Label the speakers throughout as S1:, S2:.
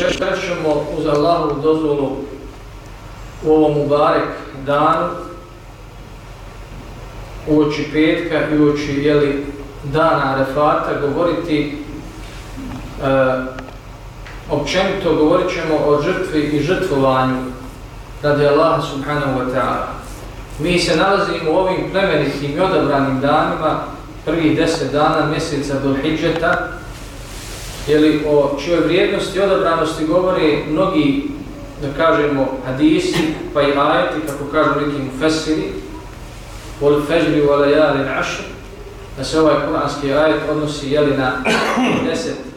S1: Večer ćemo uz Allahovu dozvolu u ovom Mubarek danu u oči petka i u oči jeli, dana Arefata govoriti e, općenito govorit ćemo o žrtvi i žrtvovanju radi Allaha subhanahu wa ta'ala. Mi se nalazimo u ovim plemenitim i odabranim danima prvih deset dana mjeseca do Hidžeta jeli, o čijoj vrijednosti i odabranosti govori mnogi, da kažemo, hadisi, pa i ajeti, kako kažu neki mufesiri, vol fežri wa alajali našu, da se ovaj kuranski ajet odnosi jeli, na deset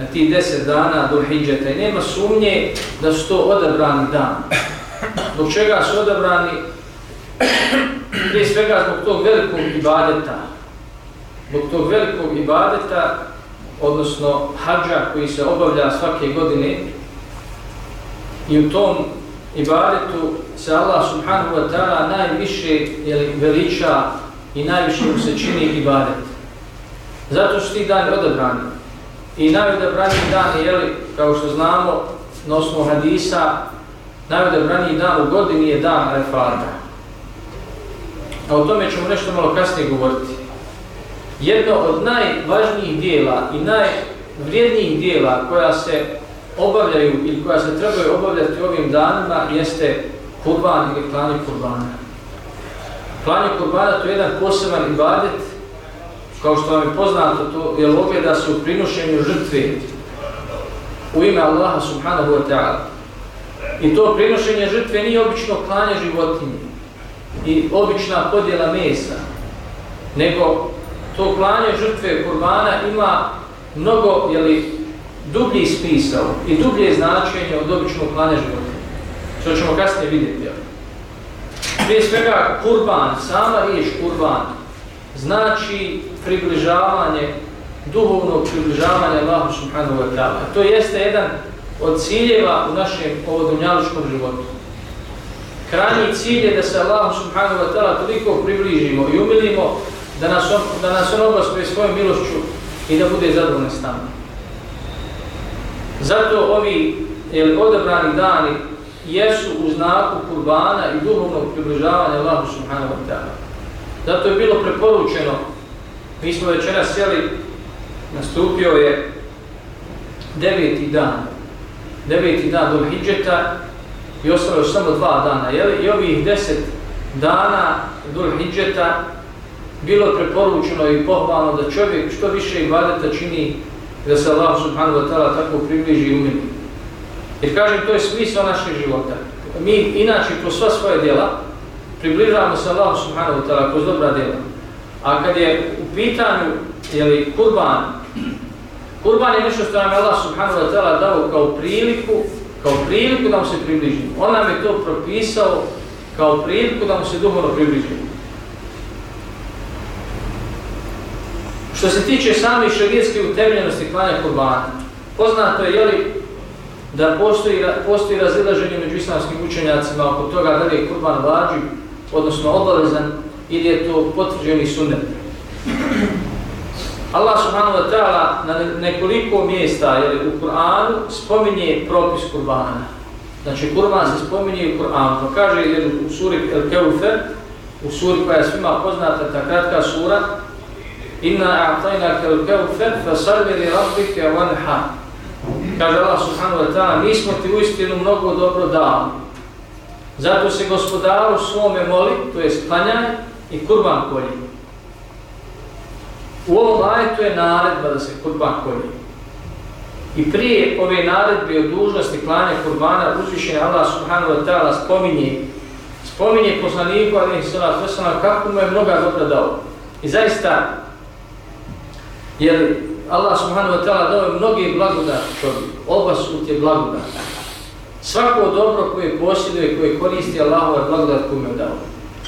S1: na ti deset dana do hijđeta i nema sumnje da su to odabrani dan. Zbog čega su odabrani? Prije svega zbog tog velikog ibadeta. Zbog tog velikog ibadeta odnosno hađa koji se obavlja svake godine i u tom ibadetu se Allah subhanahu wa ta'ala najviše jeli, veliča i najviše mu se čini ibadet. Zato su ti dani odabrani. I najodabraniji dan je, kao što znamo, na osnovu hadisa, najodabraniji dan u godini je dan Arefata. A o tome ćemo nešto malo kasnije govoriti jedno od najvažnijih dijela i najvrijednijih dijela koja se obavljaju ili koja se trebaju obavljati ovim danima jeste kurban ili klanje kurbana. Klanje kurbana to je jedan poseban ibadet, kao što vam je poznato, to je ogleda se u prinošenju žrtve u ime Allaha subhanahu wa ta'ala. I to prinošenje žrtve nije obično klanje životinje i obična podjela mesa, nego to klanje žrtve kurbana ima mnogo jeli, dublji spisao i dublje značenje od običnog klanja životinja. Što ćemo kasnije vidjeti. Jel? Prije svega kurban, sama riješ kurban, znači približavanje, duhovnog približavanja Allahu subhanahu wa ta'ala. To jeste jedan od ciljeva u našem ovodunjaličkom životu. Krajnji cilj je da se Allahu subhanahu wa ta'ala toliko približimo i umilimo da nas on, da nas on obaspe svojom milošću i da bude zadovoljan s nama. Zato ovi jel, odabrani dani jesu u znaku kurbana i duhovnog približavanja Allahu subhanahu wa ta'ala. Zato je bilo preporučeno, mi smo večera sjeli, nastupio je deveti dan, deveti dan do Hidžeta i ostalo je samo dva dana, jel? i ovih deset dana do Hidžeta bilo preporučeno i pohvalno da čovjek što više ibadeta čini da se Allah subhanahu wa ta'ala tako približi i umini. Jer kažem, to je smisao našeg života. Mi inače kroz sva svoje djela približavamo se Allah subhanahu wa ta'ala kroz dobra djela. A kad je u pitanju jeli, kurban, kurban je nešto što nam je Allah subhanahu wa ta'ala dao kao priliku, kao priliku da mu se približimo. On nam je to propisao kao priliku da mu se duhovno približimo. Što se tiče sami šarijetske utemljenosti klanja kurbana, poznato je jeli, da postoji, postoji razilaženje među islamskim učenjacima oko toga da li je kurban vađi, odnosno obavezan, ili je to potvrđeni sunet. Allah subhanahu wa ta'ala na nekoliko mjesta jeli, u Kur'anu spominje propis kurbana. Znači, kurban se spominje u Kur'anu. Pa kaže jeli, u suri El-Keufer, u suri koja je svima poznata, ta kratka sura, Inna a'tajna kal kawfar fasalli li rabbika wanha. Kaže Allah subhanahu wa ta'ala, mi smo ti uistinu mnogo dobro dali. Zato se gospodaru svome moli, to je sklanjaj i kurban kolji. U ovom ajetu je naredba da se kurban kolji. I prije ove naredbe o dužnosti klanja kurbana, uzvišen Allah subhanahu wa ta'ala spominje, spominje poslaniku, ali kako mu je mnoga dobra dao. I zaista, Jer Allah subhanahu wa ta'ala dao je mnoge blagodati čovjeku. Oba blagodat. Svako dobro koje posjeduje, koje koristi Allahova blagodat koju je dao.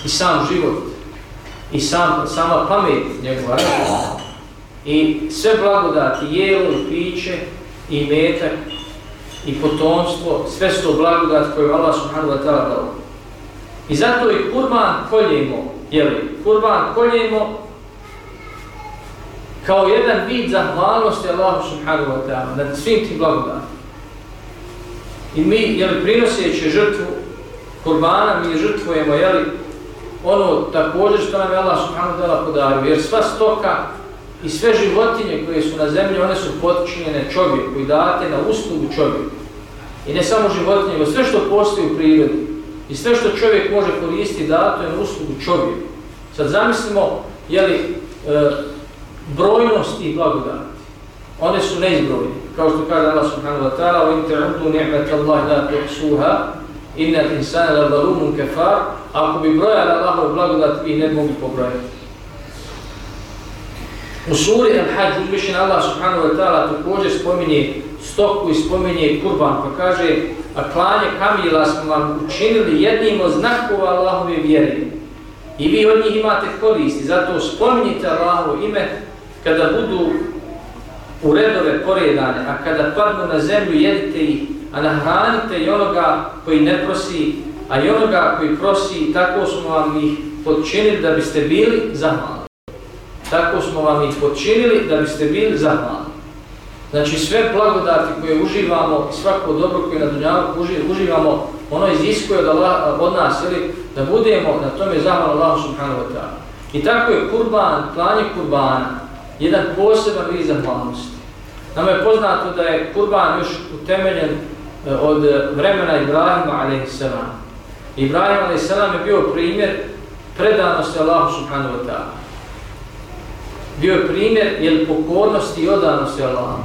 S1: I sam život. I sam, sama pamet njegova. I sve blagodati, jelo i piće, i metak, i potomstvo, sve su to blagodat koje Allah subhanahu wa ta'ala dao. I zato i kurban koljemo, jeli, kurban koljemo kao jedan vid zahvalnosti Allahu subhanahu wa ta'ala nad svim tim blagodatima. I mi, jeli, prinoseći žrtvu kurbana, mi žrtvujemo, jeli, ono također što nam je Allah subhanahu wa ta'ala podario, jer sva stoka i sve životinje koje su na zemlji, one su potčinjene čovjeku i date na uslugu čovjeku. I ne samo životinje, nego sve što postoji u prirodi i sve što čovjek može koristiti, dato je na uslugu čovjeku. Sad zamislimo, jeli, e, brojnost i blagodati. One su neizbrojne. Kao što kaže Allah subhanahu wa ta'ala وَإِنْ تَعُدُوا نِعْمَةَ اللَّهِ لَا تُحْسُوهَا إِنَّ الْإِنسَانَ لَبَلُومٌ كَفَارٌ Ako bi brojali Allahove blagodati, vi ne bi mogli pobrojati. U suri Al-Hajj uzvišen Allah subhanahu wa ta'ala također spominje stoku i spominje kurban, pa kaže a klanje kamila smo vam učinili jednim od znakova Allahove vjere. I vi od njih imate koristi, zato spominjite Allahovo ime kada budu u redove poredane, a kada padnu na zemlju jedite ih, a nahranite i onoga koji ne prosi, a i onoga koji prosi, tako smo vam ih podčinili da biste bili zahvalni. Tako smo vam ih podčinili da biste bili zahvalni. Znači sve blagodati koje uživamo svako dobro koje na dunjavu uživamo, ono iziskuje od, Allah, od nas, ili, da budemo na tome zahvalni Allahu subhanahu wa ta'ala. I tako je kurban, klanje kurbana, jedan poseban vid zahvalnosti. Nama je poznato da je kurban još utemeljen e, od vremena Ibrahima a.s. Ibrahim a.s. je bio primjer predanosti Allahu subhanahu wa ta'ala. Bio je primjer jel, pokornosti i odanosti Allahu.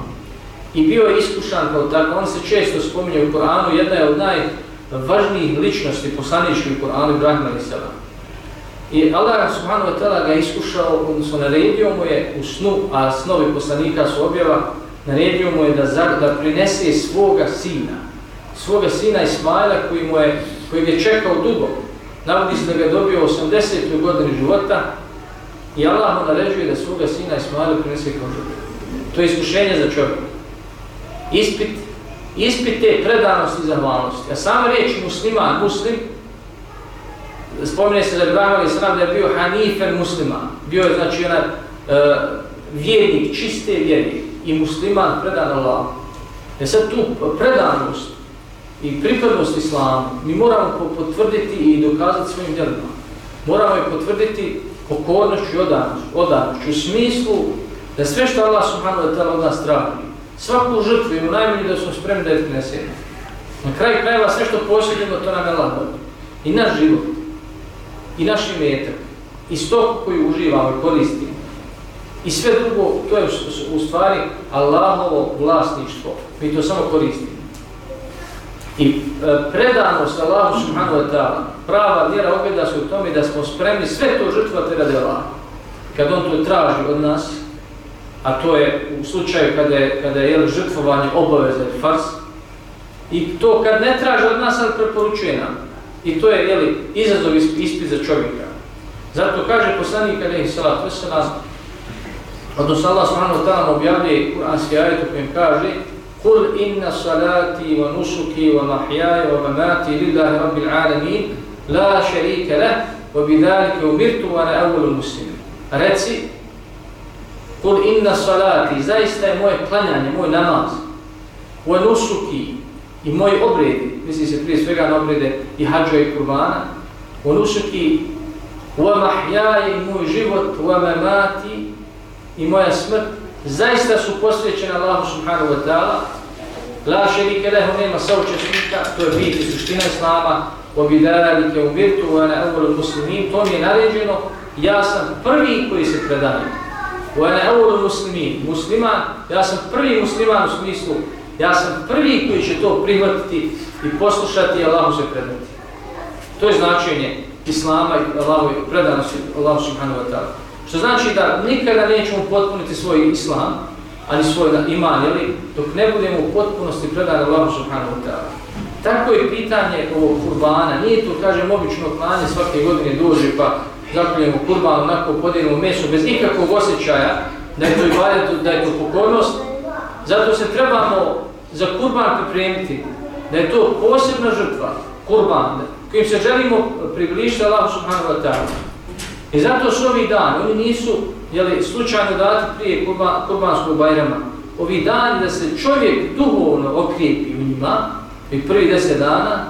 S1: I bio je iskušan kao tako, on se često spominje u Koranu, jedna je od najvažnijih ličnosti poslaničkih u Koranu Ibrahim a.s. I Allah subhanahu wa ta'ala ga iskušao, odnosno naredio mu je u snu, a snovi poslanika su objava, naredio mu je da, za, da prinese svoga sina, svoga sina Ismaila koji mu je, koji je čekao dugo. Navodi se da ga je dobio 80. godini života i Allah mu naređuje da svoga sina Ismaila prinese kao život. To je iskušenje za čovjek. Ispit, ispit te predanosti i zahvalnosti. A sama riječ musliman, muslim, spominje se da je Ibrahim a.s. da je bio hanifen musliman. Bio je znači onaj e, vjernik, čiste vjernik i musliman predan Allah. E sad tu predanost i pripadnost islamu mi moramo potvrditi i dokazati svojim djelima. Moramo je potvrditi pokornošću i odanošću odanošću u smislu da sve što Allah subhanahu wa ta'ala od nas traži, svaku žrtvu i u da smo spremni da je prinesemo. Na kraju krajeva sve što posjedimo to nam je Allah I naš život, i naši imetak, i stoku koju uživamo i koristimo, I sve drugo, to je u stvari Allahovo vlasništvo. Mi to samo koristimo. I e, predanost Allahu subhanahu wa ta'ala, prava vjera ogleda se u tome da smo spremni sve to žrtvati radi Allah. Kad on to traži od nas, a to je u slučaju kada je, kada je jel, žrtvovanje obaveza i fars, i to kad ne traži od nas, ali preporučuje nam. I to je jeli, izazov ispit za čovjeka. Zato kaže poslanik kada je salatu wasalam, Odnosno Allah subhanahu wa ta'ala objavlje kuranski ajet u kojem kaže Kul inna salati wa nusuki wa mahyaya wa mamati lillahi rabbil alamin la sharika leh wa bidhalike umirtu wa na awwalu muslimin. Reci Kul inna salati, zaista je moje klanjanje, moj namaz wa nusuki i moj obredi, misli se prije svega na obrede i hađa i kurbana on nusuki wa mahjaya i moj život wa mamati i moja smrt zaista su posvećene Allahu subhanahu wa ta'ala. La šerike lehu nema saučesnika, to je biti suština Islama, o bidalike u birtu, a evolu muslimin, to mi je naređeno, ja sam prvi koji se predaje. O ne evolu muslimin, musliman, ja sam prvi musliman u smislu, ja sam prvi koji će to prihvatiti i poslušati i Allahu se predati. To je značenje Islama i Allahove predanosti Allahu subhanahu wa ta'ala. Što znači da nikada nećemo potpuniti svoj islam, ali svoj iman, jeli, dok ne budemo u potpunosti predani Allahu subhanahu wa ta'ala. Tako je pitanje ovog kurbana. Nije to, kažem, obično klanje svake godine dođe pa zakoljemo kurban, onako podijelimo meso bez ikakvog osjećaja da je to ibadet, da je to pokornost. Zato se trebamo za kurban pripremiti da je to posebna žrtva, kurban, kojim se želimo približiti Allahu subhanahu wa ta'ala. I zato su ovi dani, oni nisu jeli, slučajno dati prije kurban, kurbanskog bajrama. Ovi dani da se čovjek duhovno okrijepi u njima, i prvi deset dana,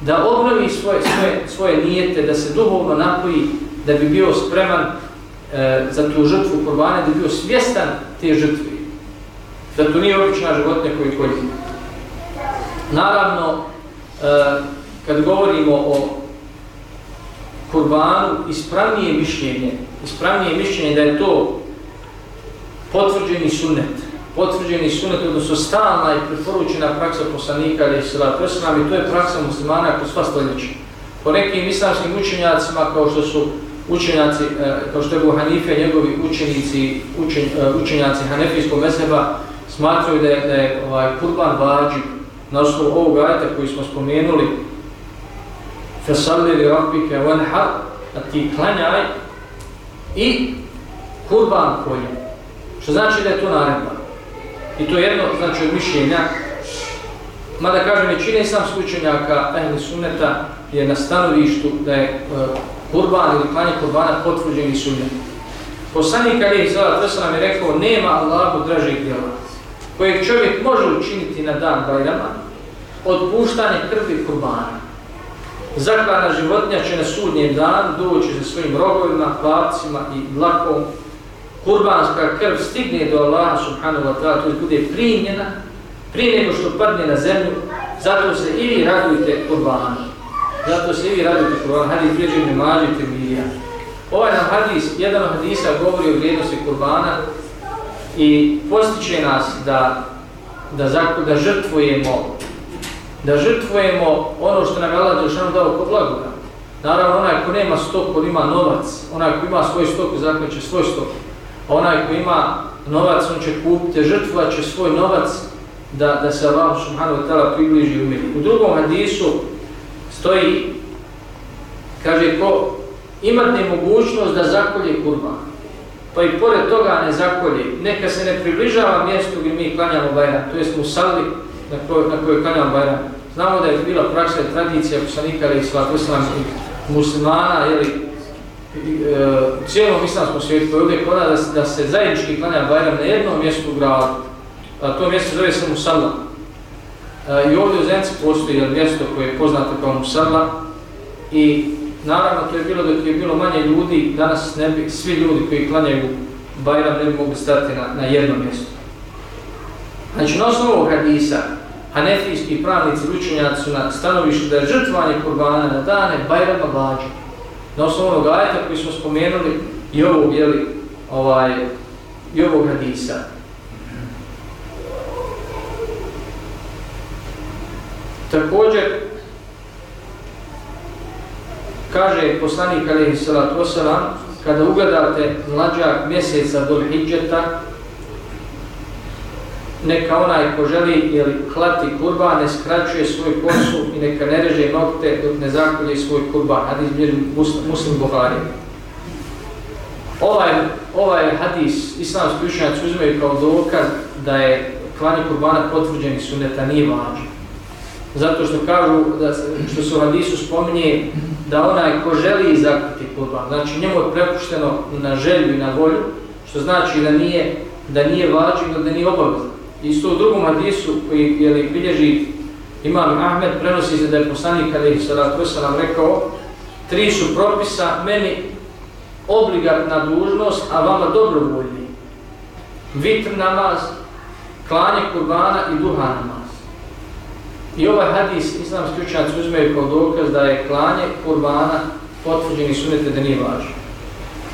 S1: da obnovi svoje, svoje, svoje nijete, da se duhovno napoji, da bi bio spreman e, za tu žrtvu kurbane, da bi bio svjestan te žrtve. Da to nije obična životinja koji koji. Naravno, e, kad govorimo o kurbanu, ispravnije mišljenje, ispravnije mišljenje da je to potvrđeni sunnet, potvrđeni sunet, odnosno stalna i preporučena praksa poslanika ili sila preslam i to je praksa muslimana kroz sva stoljeća. Po nekim islamskim učenjacima, kao što su učenjaci, e, kao što je Ebu Hanife, njegovi učenici, učen, e, učenjaci Hanefijskog mezheba, smatraju da je, da je ovaj, kurban vađib na osnovu ovog ajta koji smo spomenuli Fesalli li rabbike vanhar, da ti klanjaj i kurban kolje. Što znači da je to naredba. I to je jedno, znači, od mišljenja. Mada kažem, većina islamskih učenjaka ehli sunneta je na stanovištu da je e, kurban ili klanje kurbana potvrđeni sunnet. Poslanik Ali Izala Tvesa nam je rekao, nema Allahu dražih djela kojeg čovjek može učiniti na dan Bajrama odpuštanje krvi kurbana. Zaklana životinja će na sudnjem dan doći sa svojim rogovima, plavcima i dlakom kurbanska krv stigne do Allaha subhanahu wa ta'ala, to bude primljena, prije nego što padne na zemlju, zato se i vi radujte kurbanu. Zato se i vi radujte kurbanu. Hadis bježi ne mađite milija. Ovaj nam hadis, jedan od hadisa govori o vrijednosti kurbana i postiče nas da, da, zakon, da žrtvujemo da žrtvujemo ono što nam je Allah Đelšanu dao kod blagodat. Naravno, onaj ko nema stoku, ima novac. Onaj ko ima svoj stok, zakon svoj stok onaj ko ima novac, on će kupiti, žrtvovat će svoj novac da, da se Allah subhanahu wa ta'ala približi umiri. U drugom hadisu stoji, kaže, ko ima mogućnost da zakolje kurban, pa i pored toga ne zakolje, neka se ne približava mjestu gdje mi klanjamo Bajram, to jest mu sali na kojoj, na kojoj klanjamo Bajram. Znamo da je bila praksa i tradicija poslanika ili svatoslanskih muslimana, ili e, cijelom islamskom svijetu koji uvijek ona da, da se zajednički klanja Bajram na jednom mjestu u gradu. A to mjesto zove se Musalla. E, I ovdje u Zenci postoji jedno mjesto koje je poznato kao Musalla. I naravno to je bilo dok je bilo manje ljudi, danas ne bi, svi ljudi koji klanjaju Bajram ne bi mogli stati na, na jednom mjestu. Znači, na osnovu ovog hadisa, hanefijski pravnici učenjaci su na stanovištu da je žrtvanje kurbana na dane Bajrama vađa na osnovu ovog ajeta koji smo spomenuli i ovog, jeli, ovaj, i ovog hadisa. Također, kaže poslanik alaihi salatu wasalam, kada ugledate mlađak mjeseca do hijđeta, neka onaj ko želi ili klati kurban ne skraćuje svoj kosu i neka ne reže nokte dok ne zakolje svoj kurban. Hadis bilježi muslim, muslim Buhari. Ovaj, ovaj hadis islamski učenjaci uzmeju kao dokaz da je klanje kurbana potvrđeni suneta nije važno. Zato što kažu, da, što se u hadisu spominje da onaj ko želi zakriti kurban, znači njemu je prepušteno na želju i na volju, što znači da nije, da nije važno, da nije obavezan. Isto u drugom hadisu koji je bilježi Imam Ahmed prenosi se da je poslanik kada je sada sam nam rekao tri su propisa meni obligatna dužnost, a vama dobrovoljni. Vitr namaz, klanje kurbana i duha namaz. I ovaj hadis islamski učenjaci uzmeju kao dokaz da je klanje kurbana potvrđeni sunete da nije važno.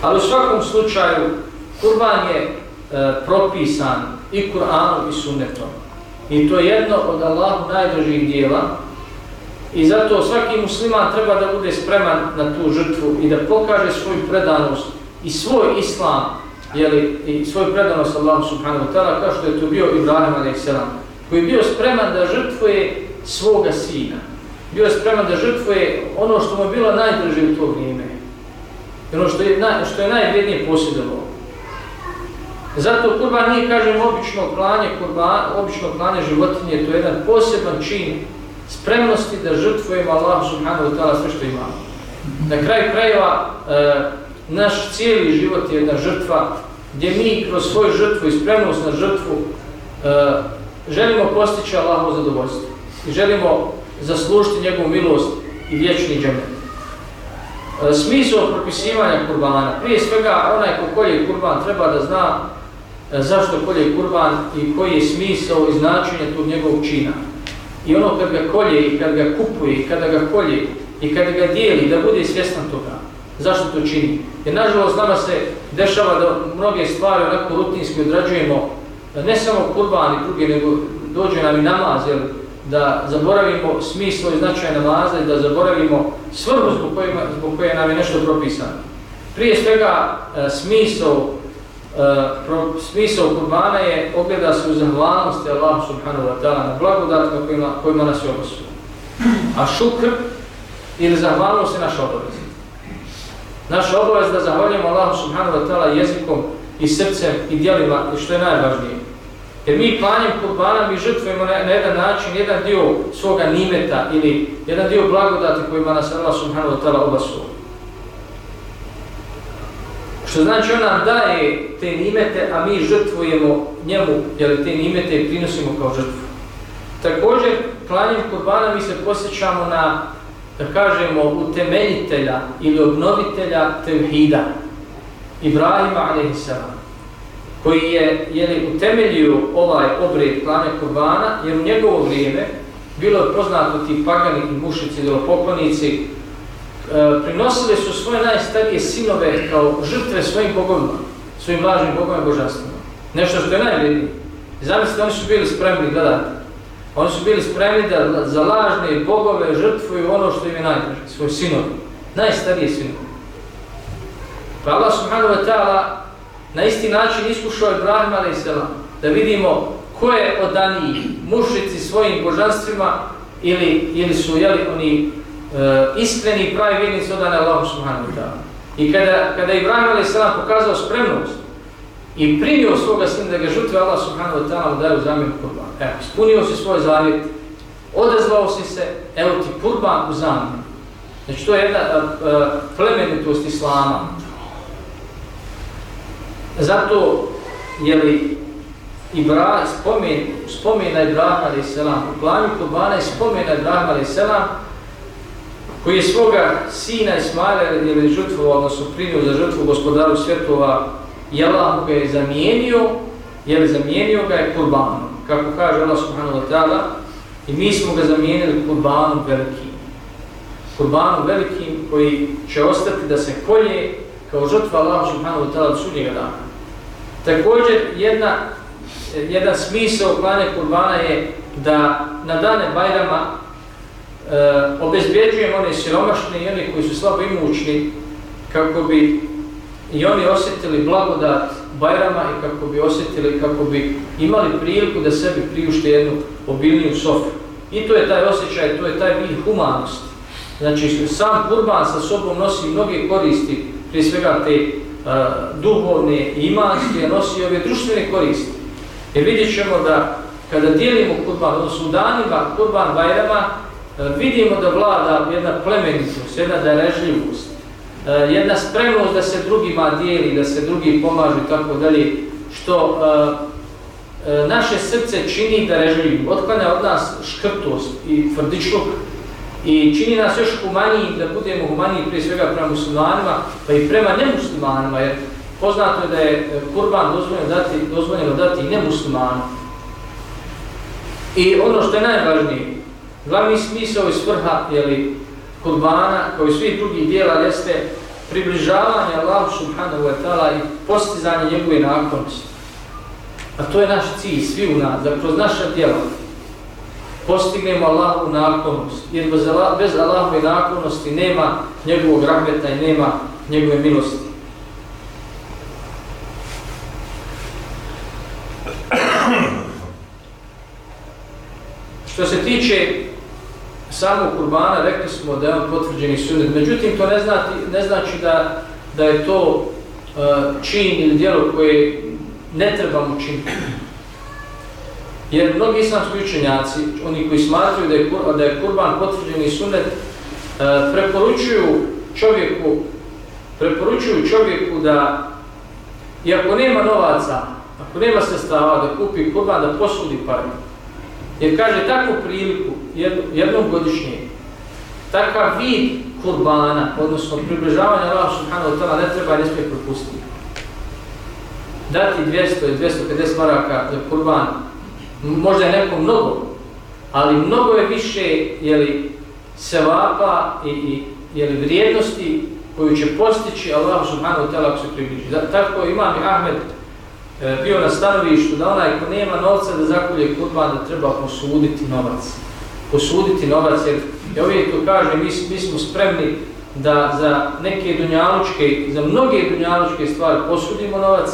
S1: Ali u svakom slučaju kurban je e, propisan i Kur'anom i Sunnetom. I to je jedno od Allahu najdražih dijela. I zato svaki musliman treba da bude spreman na tu žrtvu i da pokaže svoju predanost i svoj islam, jeli, i svoju predanost Allahu subhanahu wa ta'ala, kao što je to bio Ibrahim a.s. koji je bio spreman da žrtvuje svoga sina. Bio je spreman da žrtvuje ono što mu je bilo najdraže u to vrijeme. I ono što je, naj, što je najvrednije posjedovalo. Zato kurban nije, kažem, obično klanje, kurban, obično klanje životinje, to je jedan poseban čin spremnosti da žrtvujemo Allah subhanahu wa ta'ala sve što imamo. Na kraju krajeva, e, naš cijeli život je jedna žrtva gdje mi kroz svoju žrtvu i spremnost na žrtvu e, želimo postići Allahovo zadovoljstvo i želimo zaslužiti njegovu milost i vječni džemet. Uh, e, smisao propisivanja kurbana, prije svega onaj ko kolje kurban treba da zna uh, zašto kolje kurban i koji je smisao i značenje tog njegovog čina. I ono kad ga kolje i kad ga kupuje i kada ga kolje i kada ga dijeli da bude svjestan toga. Zašto to čini? Jer nažalost nama se dešava da mnoge stvari onako rutinski odrađujemo, ne samo kurban i druge, nego dođe nam i namaz, jel, da zaboravimo smislo i značaj namaza i da zaboravimo svrhu zbog koje, zbog koje nam je nešto propisano. Prije svega e, smisao, e, pro, smisao kurbana je ogleda se u zahvalnosti Allah subhanahu wa ta'ala na blagodatima kojima, kojima nas je obasuo. A šukr ili zahvalnost je naš obavez. Naš obavez da zahvaljujemo Allahu subhanahu wa ta'ala jezikom i srcem i dijelima, što je najvažnije. Jer mi klanjem kurbana, mi žrtvujemo na, na jedan način, jedan dio svoga nimeta ili jedan dio blagodati kojima nas Allah subhanahu wa ta'ala obasuo. Što znači on nam daje te nimete, a mi žrtvujemo njemu, jer te nimete prinosimo kao žrtvu. Također, klanjem kurbana mi se posjećamo na da kažemo, utemeljitelja ili obnovitelja tevhida, Ibrahima a.s koji je jeli, utemeljio ovaj obred klane Kurbana, jer u njegovo vrijeme bilo je poznato ti pagani i mušici ili poklonici, e, prinosili su svoje najstarije sinove kao žrtve svojim bogovima, svojim lažnim bogovima i božanstvima. Nešto što je najvrednije. Zamislite, oni su bili spremni gledati Oni su bili spremni da za lažne bogove žrtvuju ono što im je najdraže, svoj sinov, najstariji sinovi. Pa Allah subhanahu wa ta'ala na isti način iskušao je Ibrahim a.s. da vidimo ko je odaniji mušici svojim božanstvima ili, ili su jeli, oni e, iskreni i pravi vjernici odane Allahu subhanahu wa ta'ala. I kada, kada Ibrahim a.s. pokazao spremnost i primio svoga sina da ga žutve Allah subhanahu wa ta'ala daju zamjenu kurban. Evo, ispunio si svoj zavjet, odazvao si se, evo ti kurban u zamjenu. Znači to je jedna e, plemenitost Islama. Zato je li Ibra, spomen, spomena Ibrahim a.s. u planu kurbana je spomena Ibrahim a.s. koji je svoga sina Ismaila ili žrtvu, odnosno prinio za žrtvu gospodaru svjetova je Allah ga je zamijenio, je li zamijenio ga je kurbanom, kako kaže Allah subhanahu wa ta'ala, i mi smo ga zamijenili kurbanom velikim. Kurbanom velikim koji će ostati da se kolje kao žrtva Allah subhanahu wa ta'ala sudnjega dana. Također, jedna, jedan smisao klanja kurbana je da na dane Bajrama e, obezbjeđujemo one siromašne i one koji su slabo imućni kako bi i oni osjetili blagodat Bajrama i kako bi osjetili, kako bi imali priliku da sebi priušte jednu obilniju sofu. I to je taj osjećaj, to je taj vid humanosti. Znači, sam kurban sa sobom nosi mnoge koristi, prije svega te uh, duhovne i imanske, nosi ove društvene koristi. Jer vidjet ćemo da kada dijelimo kurban, odnosno u danima kurban Bajrama, uh, vidimo da vlada jedna plemenitost, jedna darežljivost, uh, jedna spremnost da se drugima dijeli, da se drugi pomažu i tako dalje, što uh, uh, naše srce čini da režljivim, otklanja od nas škrtost i tvrdičluk i čini nas još humaniji, da budemo humaniji prije svega prema muslimanima, pa i prema nemuslimanima, jer poznato je da je e, kurban dozvoljeno dati, dozvoljeno dati i. I ono što je najvažnije, glavni smisao i svrha, jeli, kurbana, kao i svih drugih dijela, jeste približavanje Allahu subhanahu wa ta'ala i postizanje njegove naklonosti. A to je naš cilj, svi u nas, da kroz naša djela postignemo Allahovu naklonost. Jer bez, Allah, bez Allahove naklonosti nema njegovog rahmeta i nema njegove milosti. Što se tiče samog kurbana rekli smo da je on potvrđeni sunet. Međutim, to ne, znati, ne znači da, da je to uh, čin ili dijelo koje ne trebamo činiti. Jer mnogi islamski učenjaci, oni koji smatruju da je, da je kurban potvrđeni sunet, e, preporučuju čovjeku preporučuju čovjeku da, i ako nema novaca, ako nema sestava da kupi kurban, da posudi pare. Jer kaže takvu priliku jednom godišnje, takav vid kurbana, odnosno približavanja Allah subhanahu wa ta'ala ne treba ne smije propustiti. Dati 200 i 250 maraka za kurban, možda je neko mnogo, ali mnogo je više jeli, sevapa i, i jeli, vrijednosti koju će postići Allah subhanahu wa ta'ala ako se približi. Tako imam i Ahmed e, bio na stanovištu da onaj ko nema novca da zakolje kurban da treba posuditi novac. Posuditi novac jer ja uvijek to kažem, mi, mi smo spremni da za neke dunjalučke, za mnoge dunjalučke stvari posudimo novac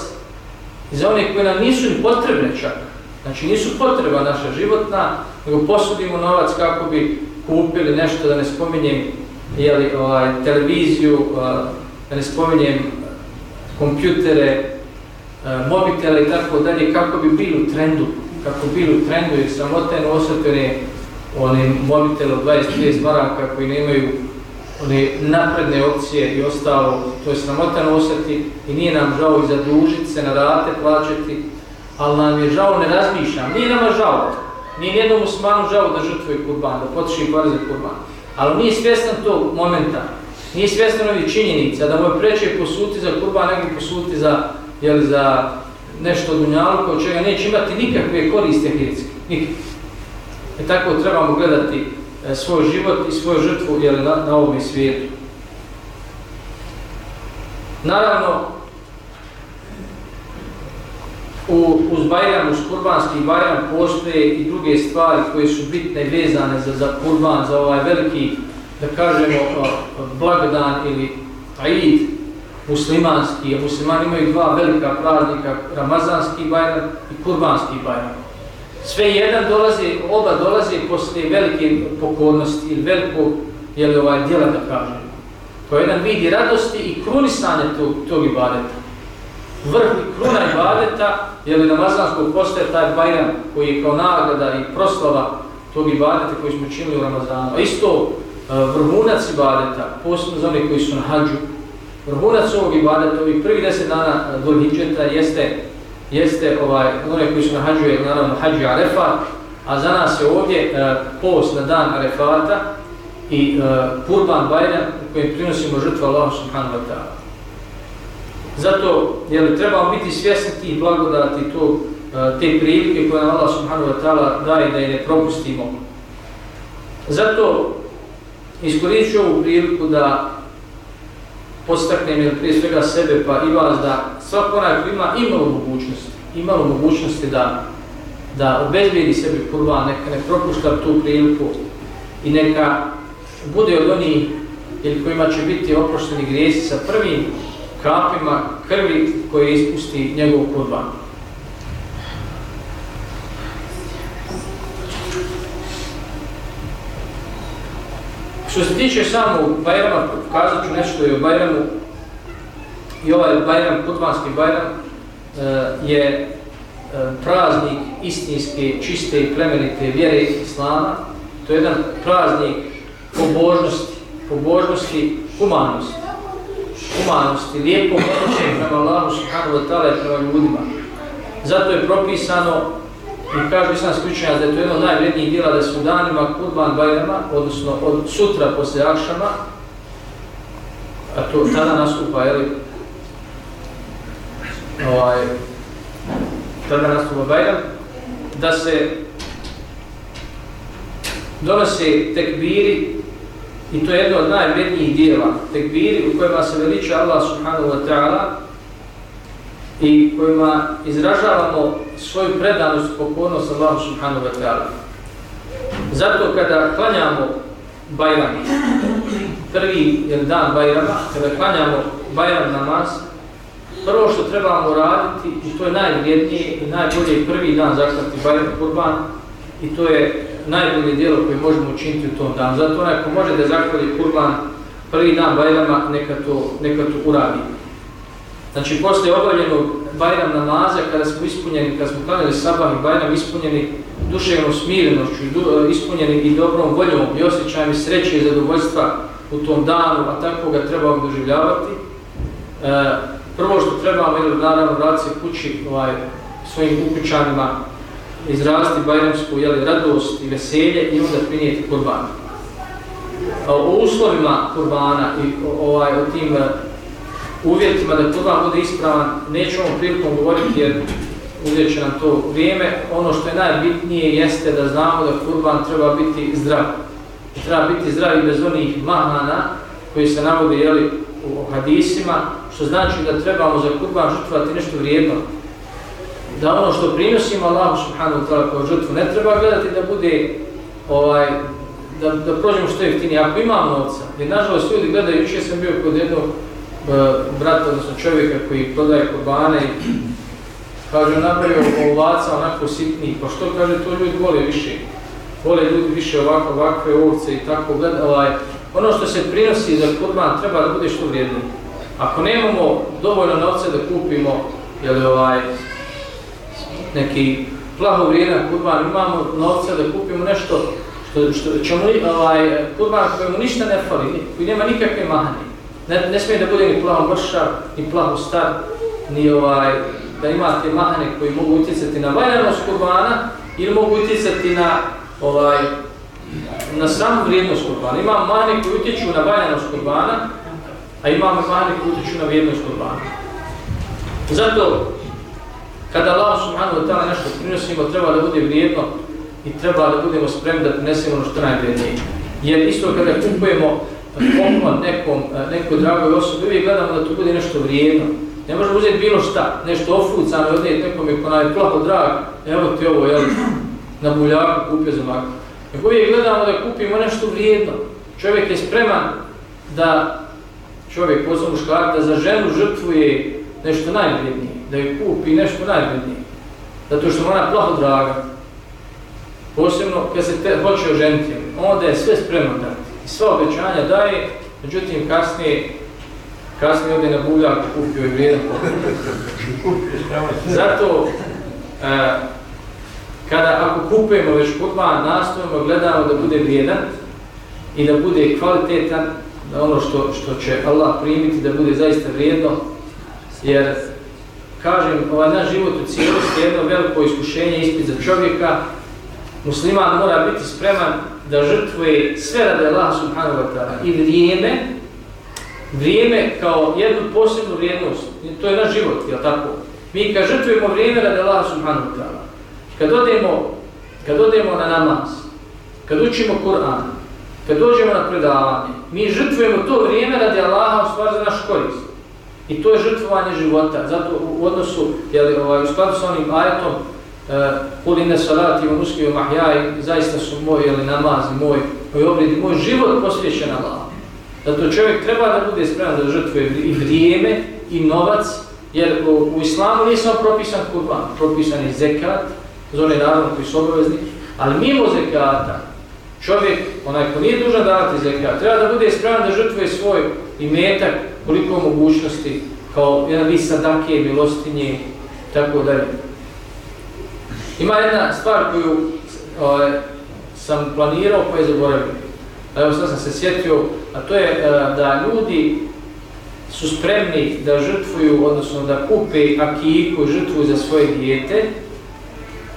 S1: i za one koje nam nisu ni potrebne čak. Znači nisu potreba naša životna, nego posudimo novac kako bi kupili nešto, da ne spominjem jeli, ovaj, televiziju, da ne spominjem kompjutere, mobitele i tako dalje, kako bi bili u trendu, kako bi bili u trendu, jer sramoten osjetene one mobitele od 20-30 maraka koji nemaju one napredne opcije i ostalo, to je sramotan osjeti i nije nam žao i zadužiti se na rate, plaćati, ali nam je žao, ne razmišljam, nije nama žao, nije jednom usmanu žao da žrtvuje kurban, da potiši pare za kurban, ali nije svjestan tog momenta, nije svjestan ovih činjenica, da mu je posuti za kurban, nego posuti za, jel, za nešto od unjalka, od čega neće imati nikakve koriste hiritske, nikakve. I tako trebamo gledati e, svoj život i svoju žrtvu jel, na, na ovom svijetu. Naravno, u, uz Bajram, uz kurbanski Bajram postoje i druge stvari koje su bitne vezane za, za kurban, za ovaj veliki, da kažemo, blagdan ili Aid muslimanski. Muslimani imaju dva velika praznika, Ramazanski Bajram i kurbanski Bajram. Sve jedan dolazi, oba dolazi posle velike pokornosti ili velikog jel, ovaj, djela, da kažemo. To je jedan vidi radosti i krunisanje tog, tog ibadeta vrh i kruna ibadeta, je li posta je taj bajram koji je kao nagrada i proslava tog ibadeta koji smo činili u Ramazanu. A isto e, vrhunac ibadeta, posebno za onih koji su na hađu, vrhunac ovog ibadeta, ovih prvih deset dana e, do hijđeta jeste, jeste ovaj, one koji su na hađu je naravno hađu Arefat, a za nas je ovdje e, post na dan Arefata i e, kurban bajram u kojem prinosimo žrtvu Allah subhanahu wa ta'ala. Zato je li trebamo biti svjesni tih blagodati to, e, te prilike koje nam Allah subhanahu wa ta'ala daje da je ne propustimo. Zato iskoristit ću ovu priliku da postaknem ili prije svega sebe pa i vas da svak onaj koji ima imalo mogućnosti, imalo mogućnosti da, da obezbijedi sebi kurva, neka ne propušta tu priliku i neka bude od onih ili kojima će biti oprošteni grijesi sa prvim kapima krvi koje ispusti njegov kurban. Što se tiče samog Bajrama, pokazat ću nešto i o Bajramu. I ovaj Bajram, kurbanski Bajram, e, je e, praznik istinske, čiste i plemenite vjere Islama. To je jedan praznik pobožnosti, pobožnosti, humanosti humanosti, lijepog odnošenja prema Allahu subhanahu wa ta'ala i prema ljudima. Zato je propisano i kaže sam skućenja da je to jedno od najvrednijih dijela da su danima kurban bajrama, odnosno od sutra posle akšama, a to tada nastupa, jel, ovaj, tada nastupa bajram, da se donose tekbiri I to je jedno od najvrednijih dijela, tekbiri u kojima se veliče Allah subhanahu wa ta'ala i kojima izražavamo svoju predanost i pokornost Allah subhanahu wa ta'ala. Zato kada klanjamo Bajram, prvi dan Bajrama, kada klanjamo Bajram namaz, prvo što trebamo raditi, i to je najvrijednije i najbolje prvi dan zaklati Bajram kurban, i to je najbolje dijelo koje možemo učiniti u tom danu. Zato onaj ko može da zakvali kurban prvi dan Bajrama, neka to, neka to uradi. Znači, posle obavljenog Bajram namaza, kada smo ispunjeni, kada smo klanjali sabah i Bajram ispunjeni duševnom smirenošću, e, ispunjeni i dobrom voljom i osjećajem sreće i zadovoljstva u tom danu, a tako ga trebamo doživljavati, e, prvo što trebamo, ili naravno vratiti se kući ovaj, svojim ukućanima, izraziti bajramsku jeli, radost i veselje i onda prinijeti kurban. O uslovima kurbana i ovaj, o tim e, uvjetima da kurban bude ispravan, neću ovom prilikom govoriti jer uvijek će nam to vrijeme. Ono što je najbitnije jeste da znamo da kurban treba biti zdrav. Treba biti zdrav i bez onih mahana koji se navode jeli, u hadisima, što znači da trebamo za kurban žrtvati nešto vrijedno. Da ono što prinosimo Allahu subhanahu wa ta'ala kao žrtvu ne treba gledati da bude ovaj, da, da prođemo što je. Ako imam novca, jer nažalost ljudi gledaju, više sam bio kod jednog e, brata, odnosno čovjeka koji prodaje kurbane i kaže, napravio ovaca onako sitnih, pa što kaže, to ljudi vole više. Vole ljudi više ovako, ovakve ovce i tako gleda, ovaj, ono što se prinosi za kurban treba da bude što vrijedno. Ako nemamo dovoljno novca da kupimo jel, ovaj, neki plaho vrijedan kurban, imamo novca da kupimo nešto što, što ćemo ovaj, kurban kojemu ništa ne fali, koji nema nikakve mahanje. Ne, ne smije da bude ni plaho bršar, ni plaho star, ni ovaj, da imate mahane koji mogu utjecati na valjanost kurbana ili mogu utjecati na ovaj, na samu vrijednost kurbana. Imamo mahane koji utječu na valjanost kurbana, a imamo mahane koji utječu na vrijednost kurbana. Zato, kada Allah subhanahu wa ta'ala nešto prinosimo, treba da bude vrijedno i treba da budemo spremni da prinesemo ono što najvrijednije. Jer isto kada kupujemo poklon nekom, e, nekoj dragoj osobi, uvijek gledamo da to bude nešto vrijedno. Ne možemo uzeti bilo šta, nešto ofucano, odnijeti nekom je ko nam je plaho drag, evo ti ovo, jel, na buljaku kupio za makar. Nego uvijek gledamo da kupimo nešto vrijedno. Čovjek je spreman da, čovjek, posao muškar, da za ženu žrtvuje nešto najvrijednije, da joj kupi nešto najvrijednije. Zato što ona plaho draga. Posebno kad se te, hoće oženiti, onda je sve spremno dati. I sva obećanja daje, međutim kasnije kasnije ode na buljak kupio je vrijedan Zato, e, kada ako kupujemo već kurban, nastojimo, gledamo da bude vrijedan i da bude kvalitetan, da ono što, što će Allah primiti, da bude zaista vrijedno, jer, kažem, ovaj naš život u cijelosti je jedno veliko iskušenje, ispit za čovjeka, musliman mora biti spreman da žrtvuje sve rade Allah subhanahu wa ta'ala i vrijeme, vrijeme kao jednu posebnu vrijednost, to je naš život, je tako? Mi kad žrtvujemo vrijeme radi Allah subhanahu wa ta'ala, kad odemo, kad odemo na namaz, kad učimo Kur'an, kad dođemo na predavanje, mi žrtvujemo to vrijeme radi Allaha u stvar za naš korist. I to je žrtvovanje života. Zato u odnosu, jeli, ovaj, u skladu sa onim ajetom, Kul e, inne salati wa nuski wa mahyai, zaista su moj jeli, namaz, moj, moj obred, moj život posvjećen Allah. Zato čovjek treba da bude spreman da žrtvuje i vrijeme i novac, jer u, u islamu nije samo propisan kurban, propisan je zekat, za one naravno koji su obavezni, ali mimo zekata, čovjek, onaj ko nije dužan davati zekat, treba da bude spreman da žrtvuje svoj imetak, koliko mogućnosti, kao jedan vis sadake, milostinje, tako dalje. Ima jedna stvar koju o, sam planirao, pa je zaboravio. Evo sad sam se sjetio, a to je eh, da ljudi su spremni da žrtvuju, odnosno da kupe akiku, žrtvu za svoje dijete,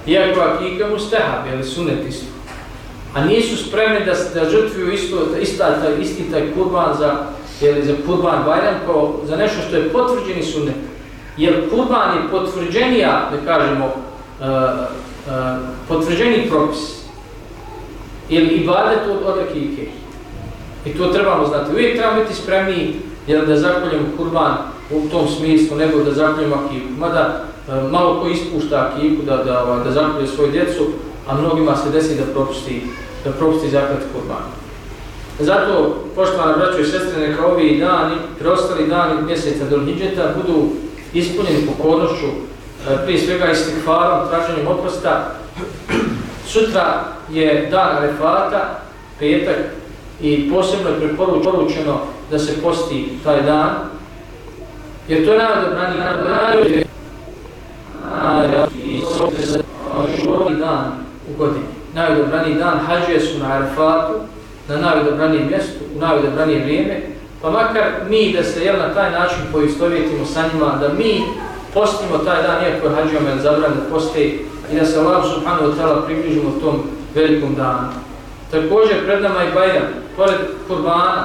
S1: iako akika mu stehab, jel sunet isto. A nisu spremni da, da žrtvuju isto, ista, taj, isti taj kurban za, jel, za kurban bajram, kao za nešto što je potvrđeni sunnet. Jer kurban je potvrđenija, da kažemo, uh, uh, potvrđeni propis ili ibadet od, od akike. I to trebamo znati. Uvijek trebamo biti spremni jer da zakoljemo kurban u tom smislu, nego da zakoljemo akiku. Mada uh, malo ko ispušta akiku da, da, ovaj, da zakolje svoju djecu, a mnogima se desi da propusti, da propusti zakljati kurban. Zato, poštovana braćo i sestre, neka ovi dani, preostali dani mjeseca do Hidžeta budu ispunjeni pokornošću, prije svega istikvarom, traženjem oprosta, Sutra je dan Arefata, petak, i posebno je preporučeno da se posti taj dan, jer to je najodobrani dan u godini. Najodobraniji dan hađuje su na Arefatu, na najodobranije mjestu, u najodobranije vrijeme, pa makar mi da se jel, na taj način poistovjetimo sa njima, da mi postimo taj dan, iako je hađijom je zabran da poste i da se Allah subhanahu wa ta'ala približimo tom velikom danu. Također pred nama je Bajram, pored kurbana,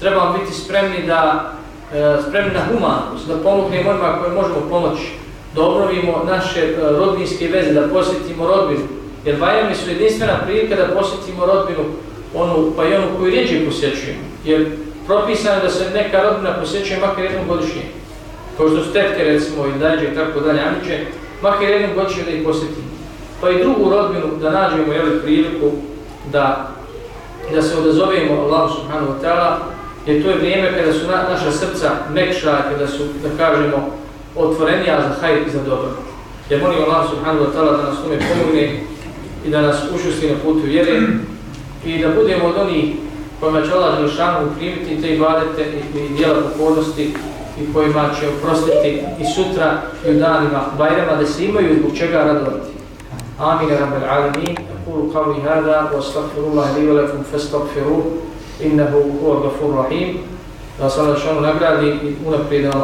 S1: trebamo biti spremni da e, spremni na humanost, da pomognemo onima koje možemo pomoći, da obnovimo naše e, rodinske veze, da posjetimo rodbinu. Jer Bajrami su jedinstvena prilika da posjetimo rodbinu, onu, pa i onu koju rijeđe posjećujemo. Jer propisano da se neka rodbina posjećuje makar jednom godišnje. Kao što su tetke recimo i dađe i tako dalje, aniče, makar jednom godišnje da ih posjetimo. Pa i drugu rodbinu da nađemo jeli, priliku da, da se odazovemo Allahu subhanahu wa ta'ala, jer to je vrijeme kada su na, naša srca mekša, kada su, da kažemo, otvorenija za hajr i za dobro. Ja molim Allah subhanahu wa ta'ala da nas tome pomogne i da nas učusti na putu vjere i da budemo od onih kojima će Allah Žešanu primiti te ibadete i, i dijela pokornosti i kojima će oprostiti i sutra i u danima Bajrama da se imaju zbog čega radovati. Amin, Rabbel Alamin, أقول قولي هذا واستغفر الله لي ولكم فاستغفروه إنه هو الغفور الرحيم وصلى nagradi i unaprijed